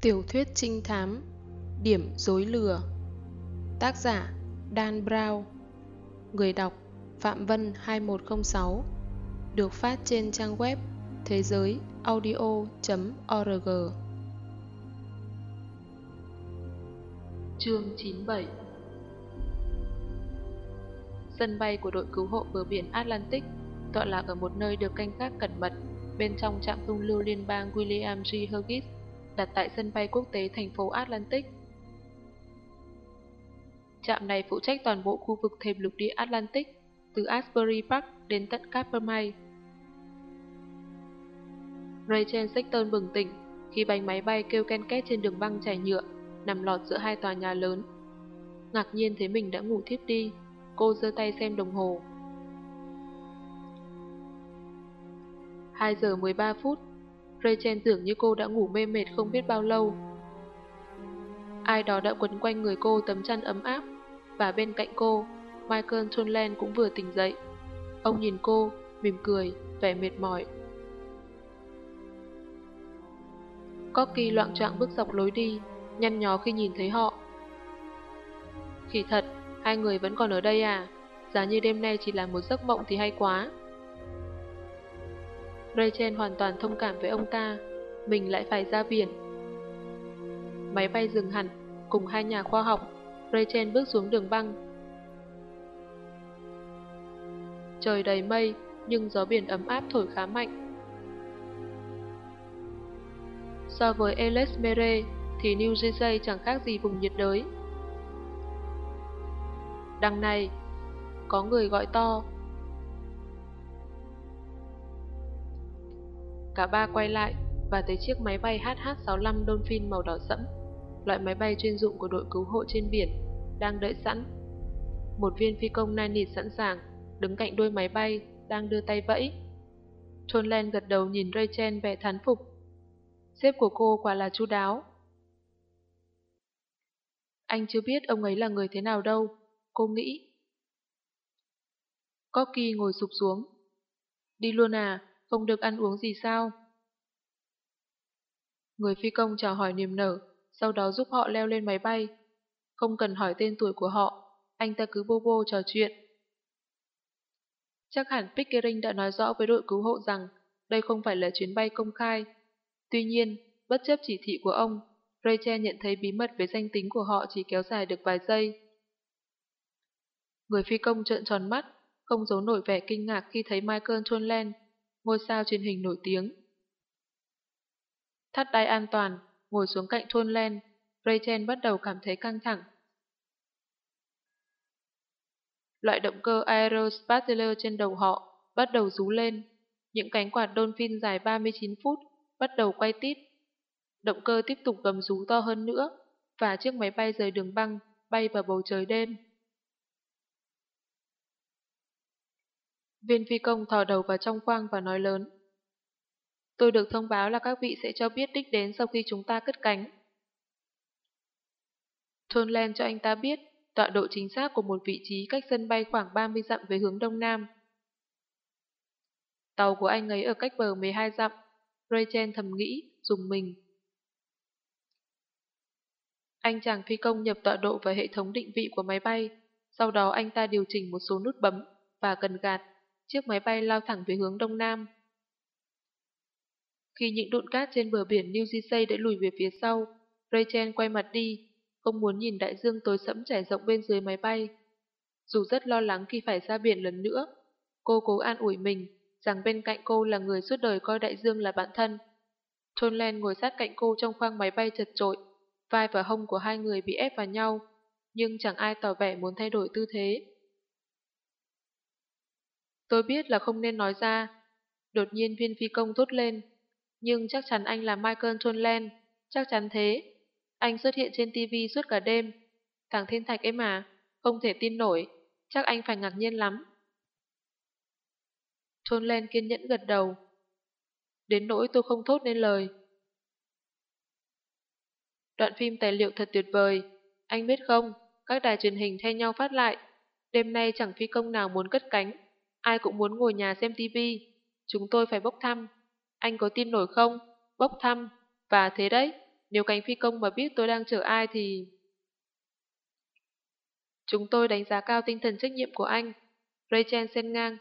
Tiểu thuyết trinh thám, Điểm dối lừa. Tác giả, Dan Brown. Người đọc, Phạm Vân 2106 Được phát trên trang web thế giới audio.org Chương 97 Sân bay của đội cứu hộ bờ biển Atlantic, tọa lạc ở một nơi được canh gác cẩn mật bên trong trạm tung lưu liên bang William G. Hughes đặt tại sân bay quốc tế thành phố Atlantic. Trạm này phụ trách toàn bộ khu vực thềm lục địa Atlantic, từ Asbury Park đến tận Capermay. Rachel Sexton bừng tỉnh khi bánh máy bay kêu ken két trên đường băng trải nhựa, nằm lọt giữa hai tòa nhà lớn. Ngạc nhiên thấy mình đã ngủ thiếp đi, cô giơ tay xem đồng hồ. 2 giờ 13 phút, Rachel tưởng như cô đã ngủ mê mệt không biết bao lâu. Ai đó đã quấn quanh người cô tấm chăn ấm áp, và bên cạnh cô, Michael Tonland cũng vừa tỉnh dậy. Ông nhìn cô, mỉm cười, vẻ mệt mỏi. Corky loạn trọng bước dọc lối đi, nhăn nhó khi nhìn thấy họ. Khỉ thật, hai người vẫn còn ở đây à? Giá như đêm nay chỉ là một giấc mộng thì hay quá. Rachel hoàn toàn thông cảm với ông ta, mình lại phải ra biển. Máy bay dừng hẳn, cùng hai nhà khoa học, Rachel bước xuống đường băng. Trời đầy mây, nhưng gió biển ấm áp thổi khá mạnh. So với Ellis Mere thì New Jersey chẳng khác gì vùng nhiệt đới. Đằng này, có người gọi to, Cả ba quay lại và thấy chiếc máy bay HH-65 Dolphin màu đỏ sẫm, loại máy bay chuyên dụng của đội cứu hộ trên biển, đang đợi sẵn. Một viên phi công nai nịt sẵn sàng, đứng cạnh đuôi máy bay, đang đưa tay vẫy. John Len gật đầu nhìn Rachel vẻ thán phục. Sếp của cô quả là chu đáo. Anh chưa biết ông ấy là người thế nào đâu, cô nghĩ. Corky ngồi sụp xuống. Đi luôn à, không được ăn uống gì sao? Người phi công chào hỏi niềm nở, sau đó giúp họ leo lên máy bay. Không cần hỏi tên tuổi của họ, anh ta cứ bô bô trò chuyện. Chắc hẳn Pickering đã nói rõ với đội cứu hộ rằng đây không phải là chuyến bay công khai. Tuy nhiên, bất chấp chỉ thị của ông, Rachel nhận thấy bí mật về danh tính của họ chỉ kéo dài được vài giây. Người phi công trợn tròn mắt, không giấu nổi vẻ kinh ngạc khi thấy Michael Tonland ngôi sao truyền hình nổi tiếng. Thắt đai an toàn, ngồi xuống cạnh thôn len, Rachel bắt đầu cảm thấy căng thẳng. Loại động cơ Aerospatialer trên đầu họ bắt đầu rú lên. Những cánh quạt Dolphin dài 39 phút bắt đầu quay tít. Động cơ tiếp tục gầm rú to hơn nữa và chiếc máy bay rời đường băng bay vào bầu trời đêm. Viên phi công thò đầu vào trong quang và nói lớn. Tôi được thông báo là các vị sẽ cho biết đích đến sau khi chúng ta cất cánh. Thôn Len cho anh ta biết tọa độ chính xác của một vị trí cách sân bay khoảng 30 dặm về hướng đông nam. Tàu của anh ấy ở cách bờ 12 dặm, Rachel thầm nghĩ, dùng mình. Anh chàng phi công nhập tọa độ vào hệ thống định vị của máy bay, sau đó anh ta điều chỉnh một số nút bấm và cần gạt chiếc máy bay lao thẳng về hướng đông nam. Khi những đụn cát trên bờ biển New Jersey đã lùi về phía sau, Rachel quay mặt đi, không muốn nhìn đại dương tối sẫm trải rộng bên dưới máy bay. Dù rất lo lắng khi phải ra biển lần nữa, cô cố an ủi mình rằng bên cạnh cô là người suốt đời coi đại dương là bạn thân. Tonland ngồi sát cạnh cô trong khoang máy bay chật trội, vai và hông của hai người bị ép vào nhau, nhưng chẳng ai tỏ vẻ muốn thay đổi tư thế. Tôi biết là không nên nói ra. Đột nhiên viên phi công thốt lên. Nhưng chắc chắn anh là Michael Tonland. Chắc chắn thế. Anh xuất hiện trên TV suốt cả đêm. Thằng thiên thạch ấy mà. Không thể tin nổi. Chắc anh phải ngạc nhiên lắm. Tonland kiên nhẫn gật đầu. Đến nỗi tôi không thốt nên lời. Đoạn phim tài liệu thật tuyệt vời. Anh biết không, các đài truyền hình thay nhau phát lại. Đêm nay chẳng phi công nào muốn cất cánh Ai cũng muốn ngồi nhà xem tivi. Chúng tôi phải bốc thăm. Anh có tin nổi không? Bốc thăm. Và thế đấy, nếu cánh phi công mà biết tôi đang chở ai thì... Chúng tôi đánh giá cao tinh thần trách nhiệm của anh. Rachel xen ngang.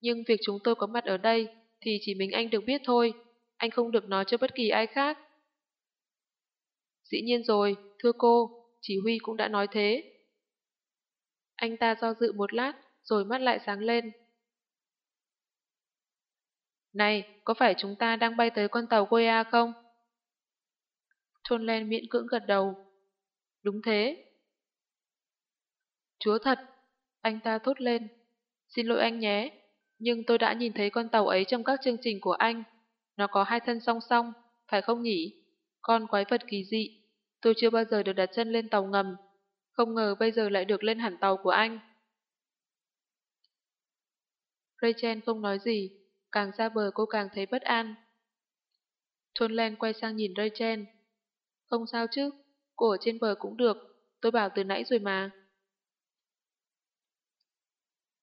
Nhưng việc chúng tôi có mặt ở đây thì chỉ mình anh được biết thôi. Anh không được nói cho bất kỳ ai khác. Dĩ nhiên rồi, thưa cô, chỉ huy cũng đã nói thế. Anh ta do dự một lát, rồi mắt lại sáng lên. Này, có phải chúng ta đang bay tới con tàu Goya không? Trôn Len miễn cưỡng gật đầu. Đúng thế. Chúa thật, anh ta thốt lên. Xin lỗi anh nhé, nhưng tôi đã nhìn thấy con tàu ấy trong các chương trình của anh. Nó có hai thân song song, phải không nhỉ? Con quái vật kỳ dị. Tôi chưa bao giờ được đặt chân lên tàu ngầm. Không ngờ bây giờ lại được lên hẳn tàu của anh. Rachel không nói gì, càng ra bờ cô càng thấy bất an. Thôn Len quay sang nhìn Rachel. Không sao chứ, cô ở trên bờ cũng được, tôi bảo từ nãy rồi mà.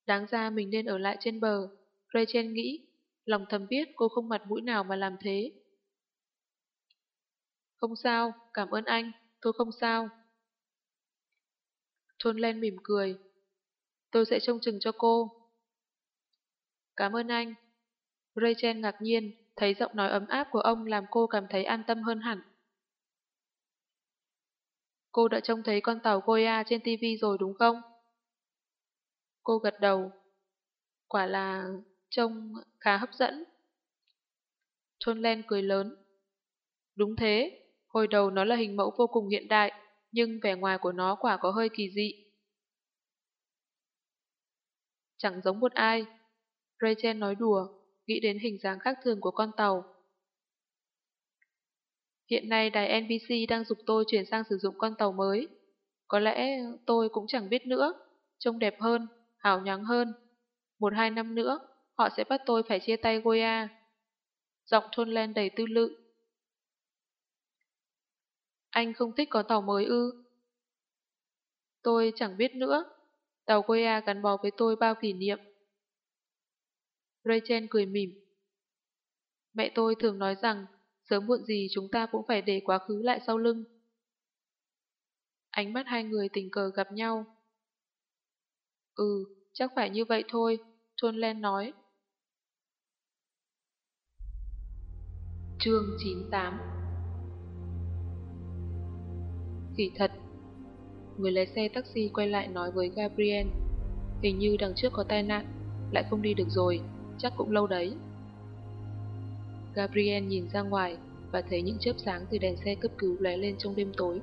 Đáng ra mình nên ở lại trên bờ, Rachel nghĩ, lòng thầm biết cô không mặt mũi nào mà làm thế. Không sao, cảm ơn anh, tôi không sao. Thôn Len mỉm cười. Tôi sẽ trông chừng cho cô. Cảm ơn anh. Rachel ngạc nhiên, thấy giọng nói ấm áp của ông làm cô cảm thấy an tâm hơn hẳn. Cô đã trông thấy con tàu Goya trên TV rồi đúng không? Cô gật đầu. Quả là trông khá hấp dẫn. Thôn Len cười lớn. Đúng thế, hồi đầu nó là hình mẫu vô cùng hiện đại, nhưng vẻ ngoài của nó quả có hơi kỳ dị. Chẳng giống một ai. Rachel nói đùa, nghĩ đến hình dáng khác thường của con tàu. Hiện nay đài NBC đang dục tôi chuyển sang sử dụng con tàu mới. Có lẽ tôi cũng chẳng biết nữa, trông đẹp hơn, hào nhoáng hơn. Một hai năm nữa, họ sẽ bắt tôi phải chia tay Goya. Giọng thôn len đầy tư lự. Anh không thích có tàu mới ư? Tôi chẳng biết nữa. Tàu Goya gắn bó với tôi bao kỷ niệm. Rachel cười mỉm. Mẹ tôi thường nói rằng, sớm muộn gì chúng ta cũng phải để quá khứ lại sau lưng. Ánh mắt hai người tình cờ gặp nhau. Ừ, chắc phải như vậy thôi, John Len nói. Chương 98 Kỳ thật Người lái xe taxi quay lại nói với Gabriel Hình như đằng trước có tai nạn Lại không đi được rồi Chắc cũng lâu đấy. Gabriel nhìn ra ngoài Và thấy những chớp sáng từ đèn xe cấp cứu lóe lên trong đêm tối.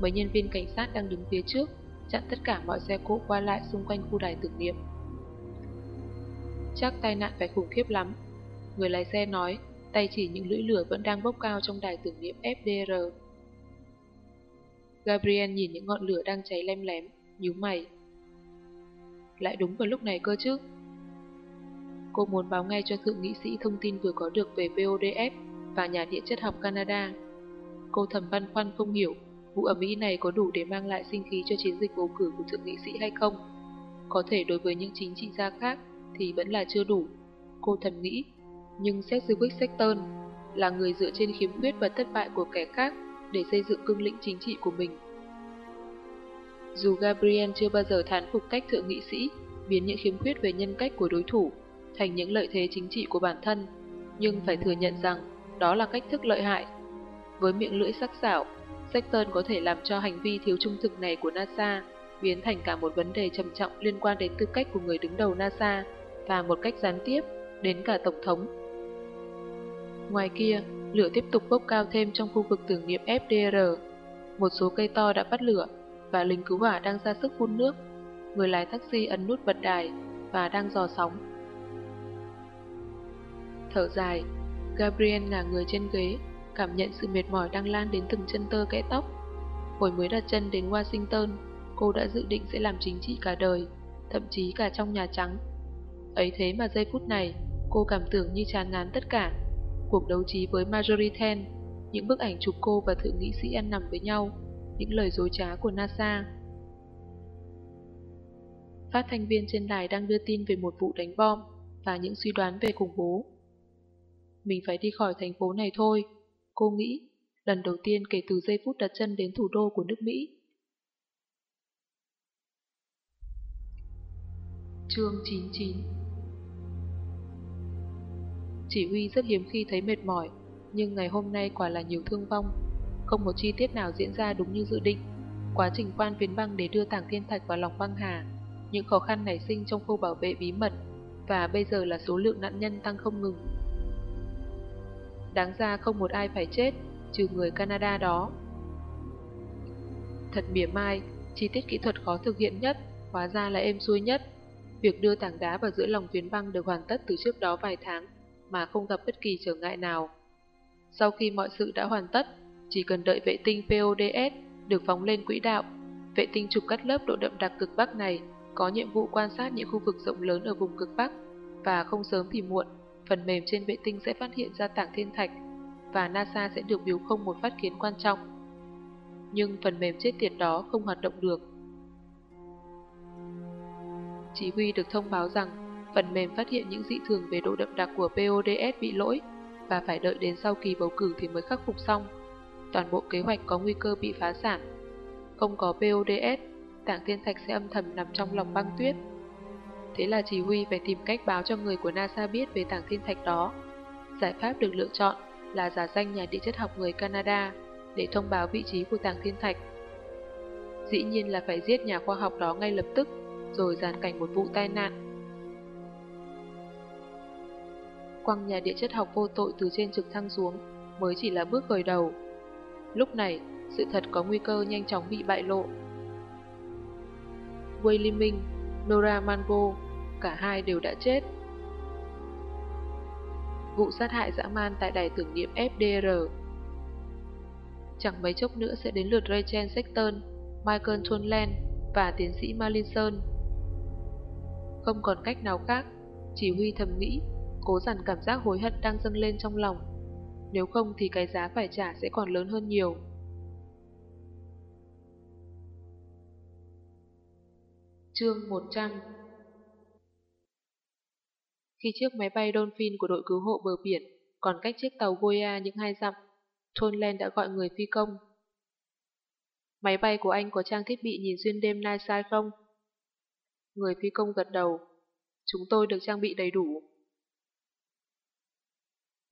Mấy nhân viên cảnh sát đang đứng phía trước Chặn tất cả mọi xe cộ qua lại xung quanh khu đài tưởng niệm. Chắc tai nạn phải khủng khiếp lắm. Người lái xe nói Tay chỉ những lưỡi lửa vẫn đang bốc cao trong đài tưởng niệm FDR Gabriel nhìn những ngọn lửa đang cháy lem lém, nhíu mày. Lại đúng vào lúc này cơ chứ. Cô muốn báo ngay cho thượng nghị sĩ thông tin vừa có được về VODF và nhà địa chất học Canada. Cô thầm băn khoăn không hiểu vụ ẩm ý này có đủ để mang lại sinh khí cho chiến dịch bầu cử của thượng nghị sĩ hay không. Có thể đối với những chính trị gia khác thì vẫn là chưa đủ. Cô thầm nghĩ, nhưng Sedgwick Sexton là người dựa trên khiếm khuyết và thất bại của kẻ khác để xây dựng cương lĩnh chính trị của mình. Dù Gabriel chưa bao giờ thán phục cách thượng nghị sĩ biến những khiếm khuyết về nhân cách của đối thủ thành những lợi thế chính trị của bản thân, nhưng phải thừa nhận rằng đó là cách thức lợi hại. Với miệng lưỡi sắc sảo, Sexton có thể làm cho hành vi thiếu trung thực này của NASA biến thành cả một vấn đề trầm trọng liên quan đến tư cách của người đứng đầu NASA và một cách gián tiếp đến cả Tổng thống. Ngoài kia, lửa tiếp tục bốc cao thêm trong khu vực tưởng niệm FDR. Một số cây to đã bắt lửa và lính cứu hỏa đang ra sức phun nước. Người lái taxi ấn nút bật đài và đang dò sóng. Thở dài, Gabriel ngả người trên ghế, cảm nhận sự mệt mỏi đang lan đến từng chân tơ kẽ tóc. Hồi mới đặt chân đến Washington, cô đã dự định sẽ làm chính trị cả đời, thậm chí cả trong Nhà Trắng. Ấy thế mà giây phút này, cô cảm tưởng như chán ngán tất cả cuộc đấu trí với Marjorie Ten, những bức ảnh chụp cô và thượng nghị sĩ ăn nằm với nhau, những lời dối trá của NASA. Phát thanh viên trên đài đang đưa tin về một vụ đánh bom và những suy đoán về khủng bố. Mình phải đi khỏi thành phố này thôi, cô nghĩ, lần đầu tiên kể từ giây phút đặt chân đến thủ đô của nước Mỹ. Chương 99 Chỉ huy rất hiếm khi thấy mệt mỏi, nhưng ngày hôm nay quả là nhiều thương vong. Không một chi tiết nào diễn ra đúng như dự định. Quá trình quan phiến băng để đưa tảng thiên thạch vào lòng băng hà, những khó khăn nảy sinh trong khu bảo vệ bí mật, và bây giờ là số lượng nạn nhân tăng không ngừng. Đáng ra không một ai phải chết, trừ người Canada đó. Thật mỉa mai, chi tiết kỹ thuật khó thực hiện nhất, hóa ra là êm xuôi nhất. Việc đưa tảng đá vào giữa lòng tuyến băng được hoàn tất từ trước đó vài tháng, mà không gặp bất kỳ trở ngại nào. Sau khi mọi sự đã hoàn tất, chỉ cần đợi vệ tinh PODS được phóng lên quỹ đạo, vệ tinh chụp cắt lớp độ đậm đặc cực Bắc này có nhiệm vụ quan sát những khu vực rộng lớn ở vùng cực Bắc, và không sớm thì muộn, phần mềm trên vệ tinh sẽ phát hiện ra tảng thiên thạch, và NASA sẽ được biếu không một phát kiến quan trọng. Nhưng phần mềm chết tiệt đó không hoạt động được. Chỉ huy được thông báo rằng phần mềm phát hiện những dị thường về độ đậm đặc của PODS bị lỗi và phải đợi đến sau kỳ bầu cử thì mới khắc phục xong. Toàn bộ kế hoạch có nguy cơ bị phá sản. Không có PODS, tảng thiên thạch sẽ âm thầm nằm trong lòng băng tuyết. Thế là chỉ huy phải tìm cách báo cho người của NASA biết về tảng thiên thạch đó. Giải pháp được lựa chọn là giả danh nhà địa chất học người Canada để thông báo vị trí của tảng thiên thạch. Dĩ nhiên là phải giết nhà khoa học đó ngay lập tức, rồi dàn cảnh một vụ tai nạn. Quăng nhà địa chất học vô tội từ trên trực thăng xuống mới chỉ là bước khởi đầu. Lúc này, sự thật có nguy cơ nhanh chóng bị bại lộ. Wei Minh, Nora Mango, cả hai đều đã chết. Vụ sát hại dã man tại đài tưởng niệm FDR Chẳng mấy chốc nữa sẽ đến lượt Rachel Sexton, Michael Tonland và tiến sĩ Malinson. Không còn cách nào khác, chỉ huy thầm nghĩ, cố dằn cảm giác hối hận đang dâng lên trong lòng. Nếu không thì cái giá phải trả sẽ còn lớn hơn nhiều. Chương 100 Khi chiếc máy bay Dolphin của đội cứu hộ bờ biển còn cách chiếc tàu Goya những hai dặm, Tonlen đã gọi người phi công. Máy bay của anh có trang thiết bị nhìn xuyên đêm night sight không? Người phi công gật đầu. Chúng tôi được trang bị đầy đủ.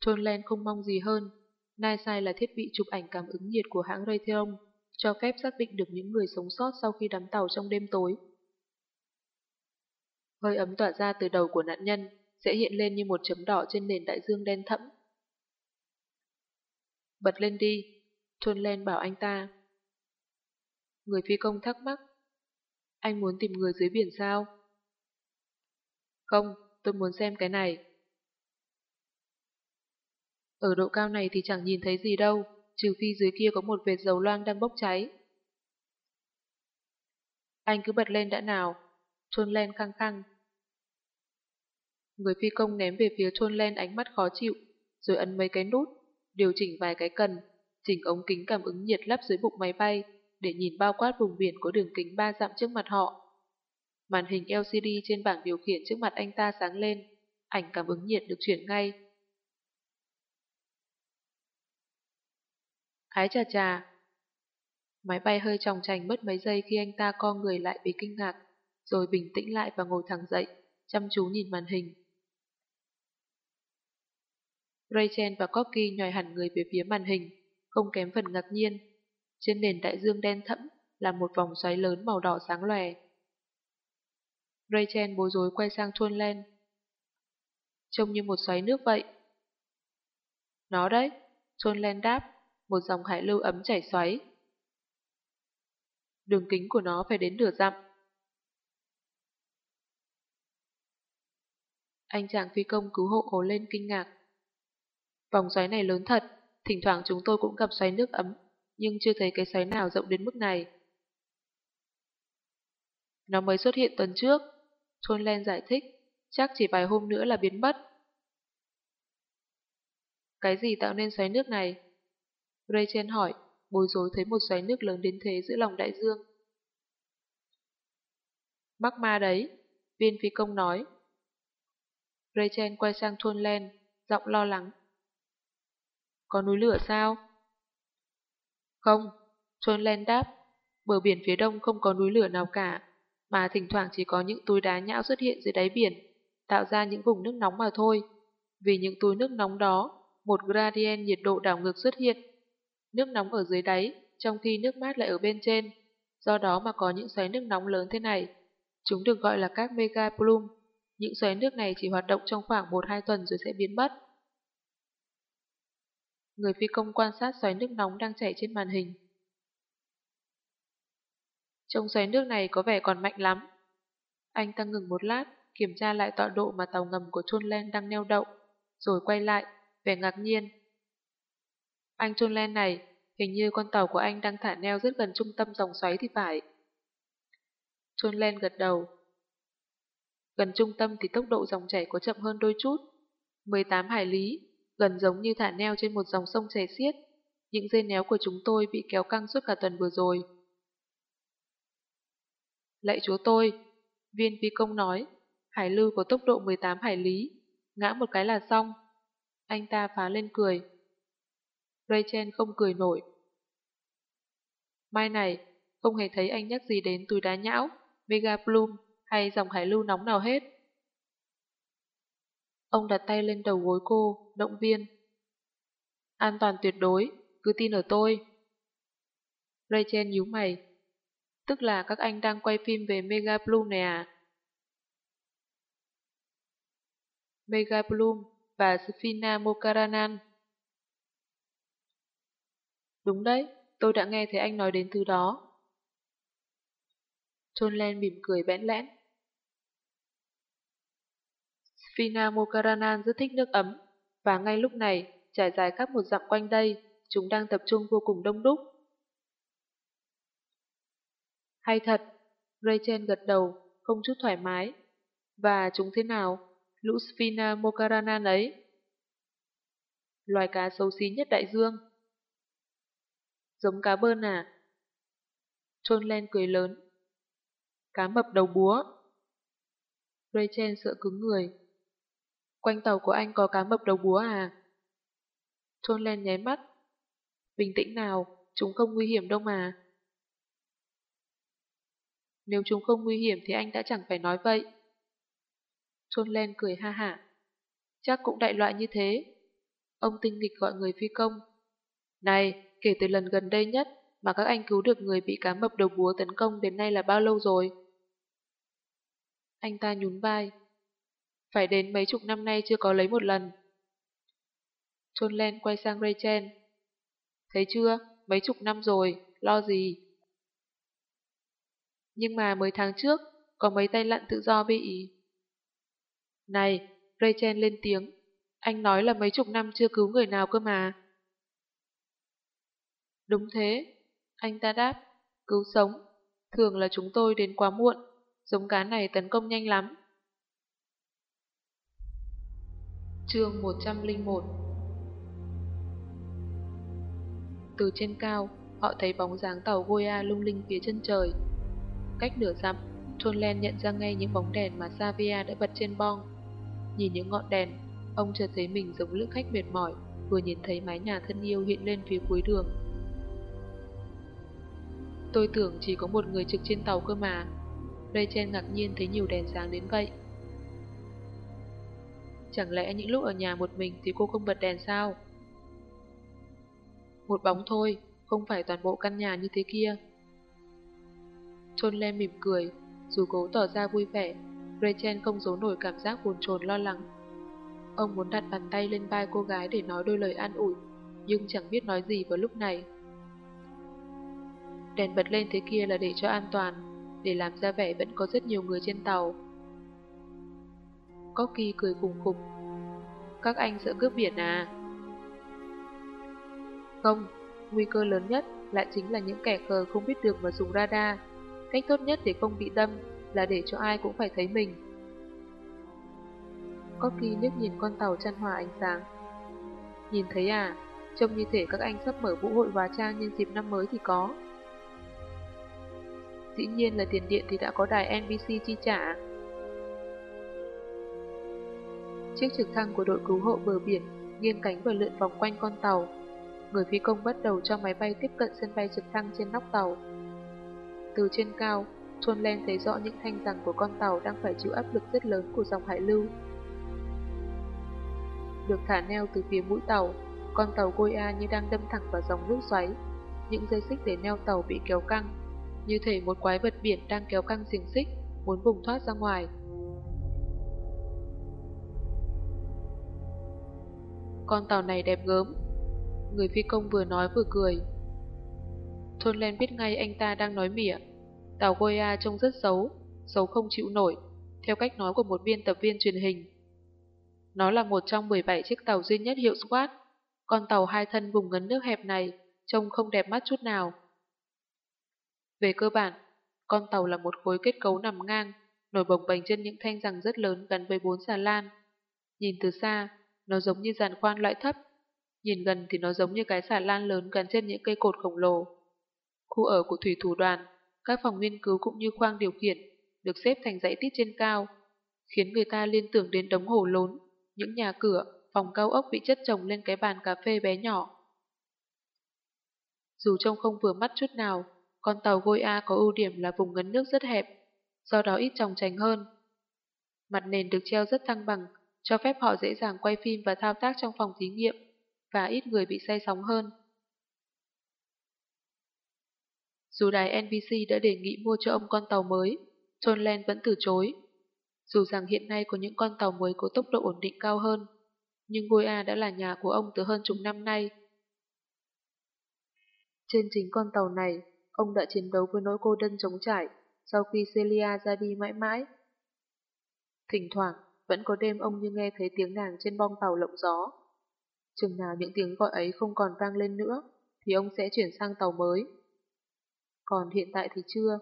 Tonlen không mong gì hơn. Night sight là thiết bị chụp ảnh cảm ứng nhiệt của hãng Raytheon, cho phép xác định được những người sống sót sau khi đắm tàu trong đêm tối. Hơi ấm tỏa ra từ đầu của nạn nhân sẽ hiện lên như một chấm đỏ trên nền đại dương đen thẫm. Bật lên đi, Trôn Len bảo anh ta. Người phi công thắc mắc. Anh muốn tìm người dưới biển sao? Không, tôi muốn xem cái này. Ở độ cao này thì chẳng nhìn thấy gì đâu, trừ phi dưới kia có một vệt dầu loang đang bốc cháy. Anh cứ bật lên đã nào, Chôn Len căng căng. Người phi công ném về phía chôn len ánh mắt khó chịu, rồi ấn mấy cái nút, điều chỉnh vài cái cần, chỉnh ống kính cảm ứng nhiệt lắp dưới bụng máy bay để nhìn bao quát vùng biển có đường kính 3 dặm trước mặt họ. Màn hình LCD trên bảng điều khiển trước mặt anh ta sáng lên, ảnh cảm ứng nhiệt được chuyển ngay. Ái chà chà! Máy bay hơi tròng trành mất mấy giây khi anh ta co người lại vì kinh ngạc, rồi bình tĩnh lại và ngồi thẳng dậy, chăm chú nhìn màn hình. Rachel và Corky nhòi hẳn người về phía màn hình, không kém phần ngạc nhiên. Trên nền đại dương đen thẫm là một vòng xoáy lớn màu đỏ sáng lòe. Rachel bối rối quay sang chuôn Len. Trông như một xoáy nước vậy. Nó đấy, chuôn Len đáp, một dòng hải lưu ấm chảy xoáy. Đường kính của nó phải đến nửa dặm. Anh chàng phi công cứu hộ ố lên kinh ngạc. Vòng xoáy này lớn thật, thỉnh thoảng chúng tôi cũng gặp xoáy nước ấm, nhưng chưa thấy cái xoáy nào rộng đến mức này. Nó mới xuất hiện tuần trước, Thôn Len giải thích, chắc chỉ vài hôm nữa là biến mất. Cái gì tạo nên xoáy nước này? Rachel hỏi, bối rối thấy một xoáy nước lớn đến thế giữa lòng đại dương. Mắc ma đấy, viên phi công nói. Rachel quay sang Thôn Len, giọng lo lắng. Có núi lửa sao? Không, thôn Len đáp, bờ biển phía đông không có núi lửa nào cả, mà thỉnh thoảng chỉ có những túi đá nhão xuất hiện dưới đáy biển, tạo ra những vùng nước nóng mà thôi. Vì những túi nước nóng đó, một gradient nhiệt độ đảo ngược xuất hiện. Nước nóng ở dưới đáy, trong khi nước mát lại ở bên trên. Do đó mà có những xoáy nước nóng lớn thế này. Chúng được gọi là các mega plume. Những xoáy nước này chỉ hoạt động trong khoảng 1-2 tuần rồi sẽ biến mất. Người phi công quan sát xoáy nước nóng đang chảy trên màn hình. Trong xoáy nước này có vẻ còn mạnh lắm. Anh ta ngừng một lát, kiểm tra lại tọa độ mà tàu ngầm của Chôn Len đang neo đậu, rồi quay lại, vẻ ngạc nhiên. Anh Chôn Len này, hình như con tàu của anh đang thả neo rất gần trung tâm dòng xoáy thì phải. Chôn Len gật đầu. Gần trung tâm thì tốc độ dòng chảy có chậm hơn đôi chút, 18 hải lý, gần giống như thả neo trên một dòng sông chảy xiết. Những dây néo của chúng tôi bị kéo căng suốt cả tuần vừa rồi. Lạy chúa tôi, viên phi công nói, hải lưu có tốc độ 18 hải lý, ngã một cái là xong. Anh ta phá lên cười. Rachel không cười nổi. Mai này, không hề thấy anh nhắc gì đến túi đá nhão, Mega Bloom hay dòng hải lưu nóng nào hết. Ông đặt tay lên đầu gối cô, động viên. An toàn tuyệt đối, cứ tin ở tôi. Rachel nhíu mày. Tức là các anh đang quay phim về Mega Bloom này à? Mega Bloom và Sphina Mokaranan. Đúng đấy, tôi đã nghe thấy anh nói đến thứ đó. John Len mỉm cười bẽn lẽn. Sphina Mokaranan rất thích nước ấm, và ngay lúc này, trải dài khắp một dặm quanh đây, chúng đang tập trung vô cùng đông đúc. Hay thật, Rachel gật đầu, không chút thoải mái. Và chúng thế nào? Lũ Sphina Mokaranan ấy. Loài cá xấu xí nhất đại dương. Giống cá bơn à? Trôn len cười lớn. Cá mập đầu búa. Rachel sợ cứng người. Quanh tàu của anh có cá mập đầu búa à? Thôn len nháy mắt. Bình tĩnh nào, chúng không nguy hiểm đâu mà. Nếu chúng không nguy hiểm thì anh đã chẳng phải nói vậy. Thôn len cười ha hả. Chắc cũng đại loại như thế. Ông tinh nghịch gọi người phi công. Này, kể từ lần gần đây nhất mà các anh cứu được người bị cá mập đầu búa tấn công đến nay là bao lâu rồi? Anh ta nhún vai. Phải đến mấy chục năm nay chưa có lấy một lần. Trôn len quay sang Rachel. Thấy chưa, mấy chục năm rồi, lo gì? Nhưng mà mới tháng trước, có mấy tay lặn tự do bị... Này, Rachel lên tiếng. Anh nói là mấy chục năm chưa cứu người nào cơ mà. Đúng thế, anh ta đáp. Cứu sống. Thường là chúng tôi đến quá muộn. Giống cá này tấn công nhanh lắm. Chương 101 Từ trên cao, họ thấy bóng dáng tàu Goya lung linh phía chân trời. Cách nửa dặm, Len nhận ra ngay những bóng đèn mà Savia đã bật trên bong. Nhìn những ngọn đèn, ông chợt thấy mình giống lữ khách mệt mỏi, vừa nhìn thấy mái nhà thân yêu hiện lên phía cuối đường. Tôi tưởng chỉ có một người trực trên tàu cơ mà. Rachel ngạc nhiên thấy nhiều đèn sáng đến vậy. Chẳng lẽ những lúc ở nhà một mình thì cô không bật đèn sao? Một bóng thôi, không phải toàn bộ căn nhà như thế kia. John Lem mỉm cười, dù cố tỏ ra vui vẻ, Rachel không giấu nổi cảm giác buồn chồn lo lắng. Ông muốn đặt bàn tay lên vai cô gái để nói đôi lời an ủi, nhưng chẳng biết nói gì vào lúc này. Đèn bật lên thế kia là để cho an toàn, để làm ra vẻ vẫn có rất nhiều người trên tàu. Corky cười khùng khục. Các anh sợ cướp biển à? Không, nguy cơ lớn nhất lại chính là những kẻ khờ không biết được mà dùng radar. Cách tốt nhất để không bị đâm là để cho ai cũng phải thấy mình. Corky nhức nhìn con tàu chăn hòa ánh sáng. Nhìn thấy à, trông như thể các anh sắp mở vũ hội hóa trang nhân dịp năm mới thì có. Dĩ nhiên là tiền điện thì đã có đài NBC chi trả. Chiếc trực thăng của đội cứu hộ bờ biển nghiêng cánh và lượn vòng quanh con tàu. Người phi công bắt đầu cho máy bay tiếp cận sân bay trực thăng trên nóc tàu. Từ trên cao, Chôn Len thấy rõ những thanh rằng của con tàu đang phải chịu áp lực rất lớn của dòng hải lưu. Được thả neo từ phía mũi tàu, con tàu Goya như đang đâm thẳng vào dòng nước xoáy. Những dây xích để neo tàu bị kéo căng, như thể một quái vật biển đang kéo căng xiềng xích, muốn vùng thoát ra ngoài. Con tàu này đẹp gớm. Người phi công vừa nói vừa cười. Thôn Len biết ngay anh ta đang nói mỉa. Tàu Goya trông rất xấu, xấu không chịu nổi, theo cách nói của một biên tập viên truyền hình. Nó là một trong 17 chiếc tàu duy nhất hiệu Squat. Con tàu hai thân vùng ngấn nước hẹp này trông không đẹp mắt chút nào. Về cơ bản, con tàu là một khối kết cấu nằm ngang, nổi bồng bềnh trên những thanh rằng rất lớn gắn với bốn xà lan. Nhìn từ xa, nó giống như giàn khoan loại thấp. Nhìn gần thì nó giống như cái xà lan lớn gắn trên những cây cột khổng lồ. Khu ở của thủy thủ đoàn, các phòng nghiên cứu cũng như khoang điều khiển, được xếp thành dãy tít trên cao, khiến người ta liên tưởng đến đống hồ lốn, những nhà cửa, phòng cao ốc bị chất chồng lên cái bàn cà phê bé nhỏ. Dù trông không vừa mắt chút nào, con tàu Goya có ưu điểm là vùng ngấn nước rất hẹp, do đó ít tròng trành hơn. Mặt nền được treo rất thăng bằng, cho phép họ dễ dàng quay phim và thao tác trong phòng thí nghiệm, và ít người bị say sóng hơn. Dù đài NBC đã đề nghị mua cho ông con tàu mới, John Land vẫn từ chối. Dù rằng hiện nay có những con tàu mới có tốc độ ổn định cao hơn, nhưng Goya đã là nhà của ông từ hơn chục năm nay. Trên chính con tàu này, ông đã chiến đấu với nỗi cô đơn chống trải sau khi Celia ra đi mãi mãi. Thỉnh thoảng, vẫn có đêm ông như nghe thấy tiếng nàng trên bong tàu lộng gió. Chừng nào những tiếng gọi ấy không còn vang lên nữa, thì ông sẽ chuyển sang tàu mới. Còn hiện tại thì chưa.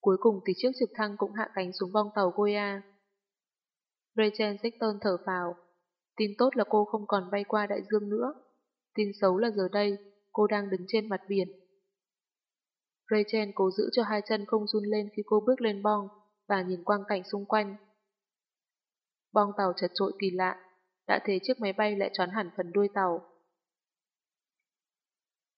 Cuối cùng thì chiếc trực thăng cũng hạ cánh xuống bong tàu Goya. Rachel Sexton thở phào. Tin tốt là cô không còn bay qua đại dương nữa. Tin xấu là giờ đây, cô đang đứng trên mặt biển. Rachel cố giữ cho hai chân không run lên khi cô bước lên bong và nhìn quang cảnh xung quanh. Bong tàu chật trội kỳ lạ, đã thế chiếc máy bay lại tròn hẳn phần đuôi tàu.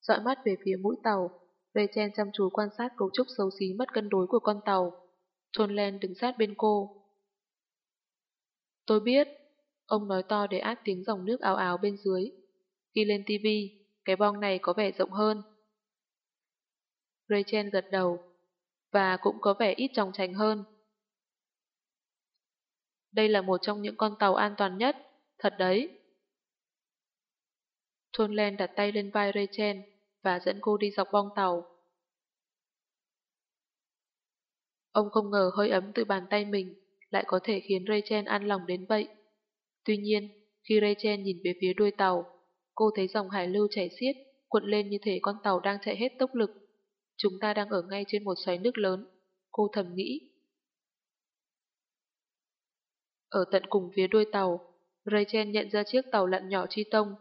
dọi mắt về phía mũi tàu, Rachel chăm chú quan sát cấu trúc xấu xí mất cân đối của con tàu. John Len đứng sát bên cô. Tôi biết, ông nói to để át tiếng dòng nước áo áo bên dưới. Khi lên TV, cái bong này có vẻ rộng hơn. Rachel gật đầu, và cũng có vẻ ít trong trành hơn. Đây là một trong những con tàu an toàn nhất, thật đấy. Thôn Len đặt tay lên vai Rachel và dẫn cô đi dọc bong tàu. Ông không ngờ hơi ấm từ bàn tay mình lại có thể khiến Rachel an lòng đến vậy. Tuy nhiên, khi Rachel nhìn về phía đuôi tàu, cô thấy dòng hải lưu chảy xiết, cuộn lên như thể con tàu đang chạy hết tốc lực. Chúng ta đang ở ngay trên một xoáy nước lớn, cô thầm nghĩ. Ở tận cùng phía đuôi tàu, Rachel nhận ra chiếc tàu lặn nhỏ chi tông,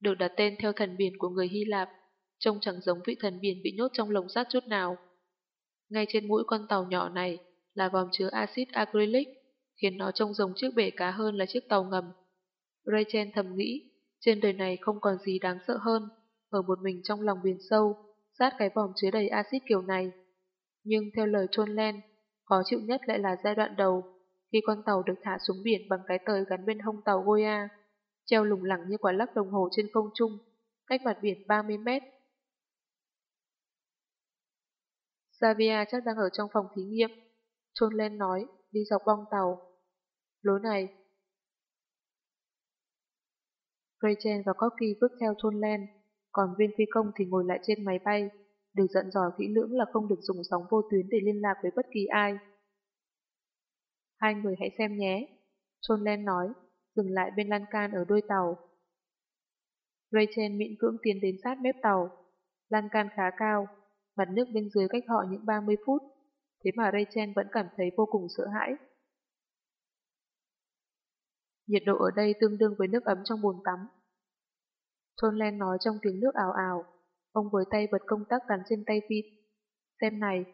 được đặt tên theo thần biển của người Hy Lạp, trông chẳng giống vị thần biển bị nhốt trong lồng sắt chút nào. Ngay trên mũi con tàu nhỏ này là vòm chứa axit acrylic, khiến nó trông giống chiếc bể cá hơn là chiếc tàu ngầm. Rachel thầm nghĩ, trên đời này không còn gì đáng sợ hơn, ở một mình trong lòng biển sâu, sát cái vòm chứa đầy axit kiểu này. Nhưng theo lời John Len, khó chịu nhất lại là giai đoạn đầu, khi con tàu được thả xuống biển bằng cái tời gắn bên hông tàu Goya, treo lủng lẳng như quả lắc đồng hồ trên không trung, cách mặt biển 30 mét. Xavier chắc đang ở trong phòng thí nghiệm. Trôn lên nói, đi dọc bong tàu. Lối này. Rachel và Corky bước theo Trôn lên, còn viên phi công thì ngồi lại trên máy bay, được dặn dò kỹ lưỡng là không được dùng sóng vô tuyến để liên lạc với bất kỳ ai. Hai người hãy xem nhé. Trôn Len nói, dừng lại bên lan can ở đuôi tàu. Rachel miễn cưỡng tiến đến sát mép tàu. Lan can khá cao, mặt nước bên dưới cách họ những 30 phút. Thế mà Rachel vẫn cảm thấy vô cùng sợ hãi. Nhiệt độ ở đây tương đương với nước ấm trong bồn tắm. Trôn Len nói trong tiếng nước ảo ảo. Ông với tay bật công tắc gắn trên tay vịt. Xem này.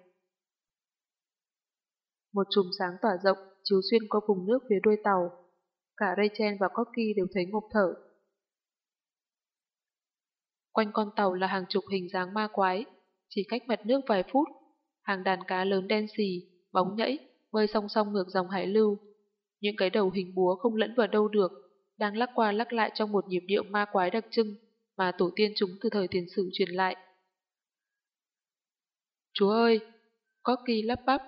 Một chùm sáng tỏa rộng, chiếu xuyên qua vùng nước phía đuôi tàu. Cả Rachel và Corky đều thấy ngộp thở. Quanh con tàu là hàng chục hình dáng ma quái, chỉ cách mặt nước vài phút, hàng đàn cá lớn đen xì, bóng nhảy, bơi song song ngược dòng hải lưu. Những cái đầu hình búa không lẫn vào đâu được, đang lắc qua lắc lại trong một nhịp điệu ma quái đặc trưng mà tổ tiên chúng từ thời tiền sử truyền lại. Chúa ơi! Corky lắp bắp.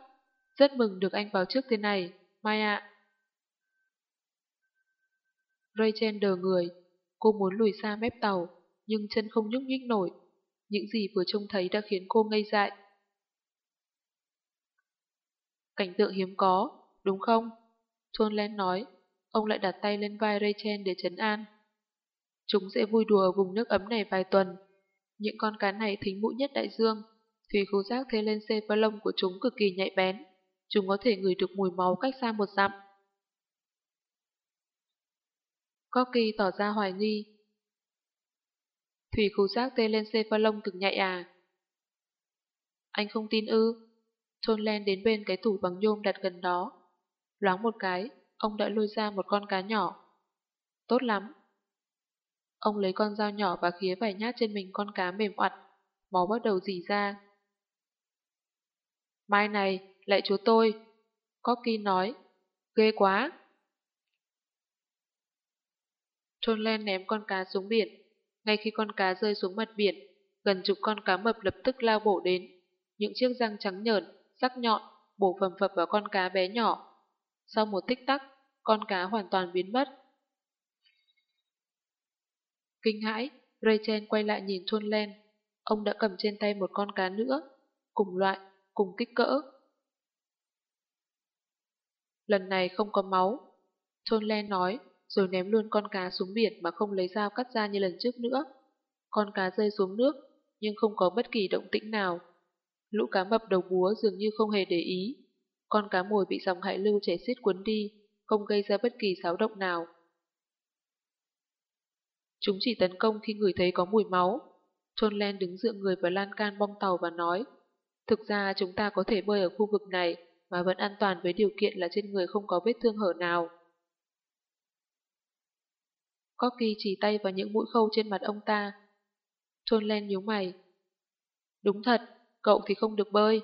Rất mừng được anh báo trước thế này, Mai ạ. Rachel đờ người. Cô muốn lùi xa mép tàu, nhưng chân không nhúc nhích nổi. Những gì vừa trông thấy đã khiến cô ngây dại. Cảnh tượng hiếm có, đúng không? John nói. Ông lại đặt tay lên vai Rachel để chấn an. Chúng sẽ vui đùa ở vùng nước ấm này vài tuần. Những con cá này thính mũi nhất đại dương. Thủy khu giác thế lên xe lông của chúng cực kỳ nhạy bén. Chúng có thể ngửi được mùi máu cách xa một dặm. Corky tỏ ra hoài nghi. Thủy khứu giác tê lên lông cực nhạy à? Anh không tin ư? Trôn len đến bên cái tủ bằng nhôm đặt gần đó. Loáng một cái, ông đã lôi ra một con cá nhỏ. Tốt lắm. Ông lấy con dao nhỏ và khía vài nhát trên mình con cá mềm oặt, máu bắt đầu dì ra. Mai này, lại chúa tôi. Corky nói, ghê quá. Trôn len ném con cá xuống biển. Ngay khi con cá rơi xuống mặt biển, gần chục con cá mập lập tức lao bổ đến. Những chiếc răng trắng nhởn, sắc nhọn, bổ phẩm phập vào con cá bé nhỏ. Sau một tích tắc, con cá hoàn toàn biến mất. Kinh hãi, Rachel quay lại nhìn Trôn Len. Ông đã cầm trên tay một con cá nữa, cùng loại, cùng kích cỡ. Lần này không có máu. Thôn Le nói, rồi ném luôn con cá xuống biển mà không lấy dao cắt ra như lần trước nữa. Con cá rơi xuống nước, nhưng không có bất kỳ động tĩnh nào. Lũ cá mập đầu búa dường như không hề để ý. Con cá mồi bị dòng hải lưu chảy xiết cuốn đi, không gây ra bất kỳ xáo động nào. Chúng chỉ tấn công khi người thấy có mùi máu. John Len đứng dựa người vào lan can bong tàu và nói, thực ra chúng ta có thể bơi ở khu vực này mà vẫn an toàn với điều kiện là trên người không có vết thương hở nào. Corky chỉ tay vào những mũi khâu trên mặt ông ta. Thôn Len nhíu mày. Đúng thật, cậu thì không được bơi.